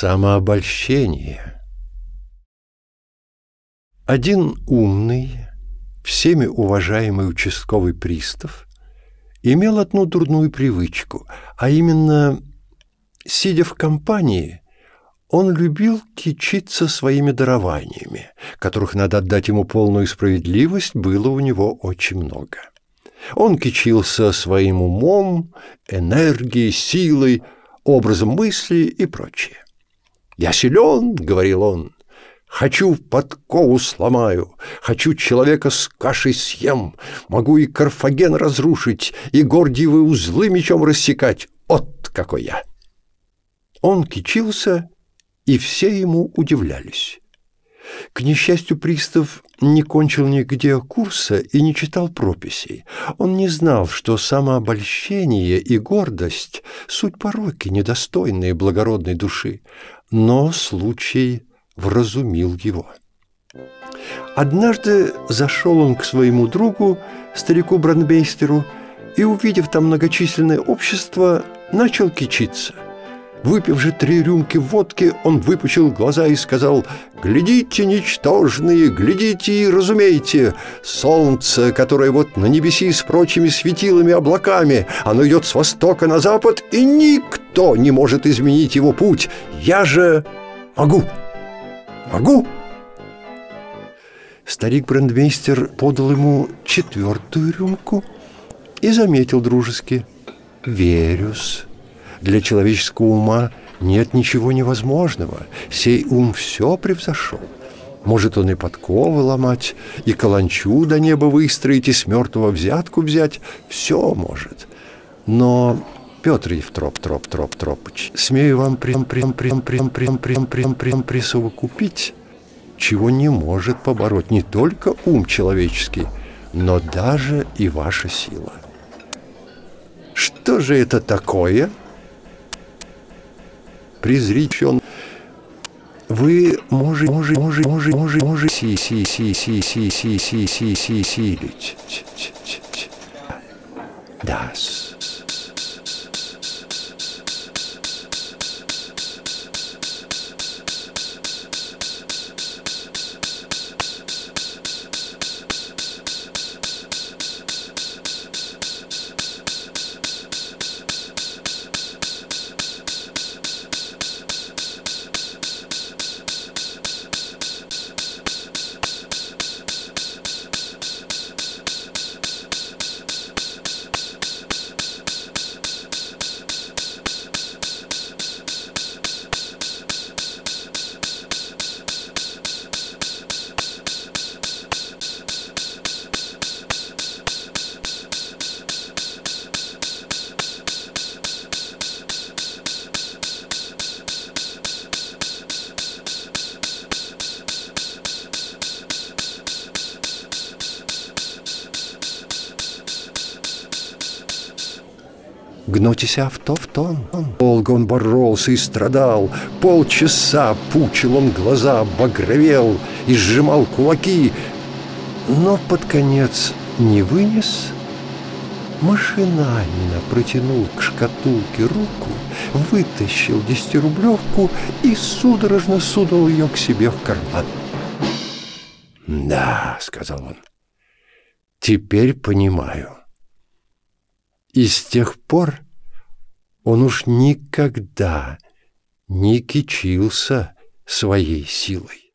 Самообольщение. Один умный, всеми уважаемый участковый пристав имел одну дурную привычку, а именно, сидя в компании, он любил кичиться своими дарованиями, которых, надо отдать ему полную справедливость, было у него очень много. Он кичился своим умом, энергией, силой, образом мысли и прочее. «Я силен», — говорил он, — «хочу подкову сломаю, хочу человека с кашей съем, могу и Карфаген разрушить, и гордиевые узлы мечом рассекать. От какой я!» Он кичился, и все ему удивлялись. К несчастью, пристав не кончил нигде курса и не читал прописей. Он не знал, что самообольщение и гордость — суть пороки, недостойные благородной души, но случай вразумил его. Однажды зашел он к своему другу, старику Бранбейстеру, и, увидев там многочисленное общество, начал кичиться — Выпив же три рюмки водки, он выпучил глаза и сказал «Глядите, ничтожные, глядите и разумейте! Солнце, которое вот на небеси с прочими светилами облаками, оно идет с востока на запад, и никто не может изменить его путь. Я же могу! Могу!» Старик брендмейстер подал ему четвертую рюмку и заметил дружески «Верюс». Для человеческого ума нет ничего невозможного. Сей ум все превзошел. Может он и подковы ломать, и каланчу до неба выстроить, и с мертвого взятку взять. Все может. Но Петр Евтроп, Троп, Троп, Тропыч, смею вам прям, прям, прям, прям, прям, прям, прям, прям присовокупить, чего не может побороть не только ум человеческий, но даже и ваша сила. Что же это такое? — презречен. Вы можете, можете, можете, можете, можете, можете, си, си, си, си, си, си, си, си, си, силить. Да-с. Гнотися в то в тон. Долго он боролся и страдал. Полчаса пучил он глаза, багровел и сжимал кулаки. Но под конец не вынес, машинально протянул к шкатулке руку, вытащил десятирублевку и судорожно сунул ее к себе в карман. «Да», — сказал он, — «теперь понимаю». И с тех пор он уж никогда не кичился своей силой.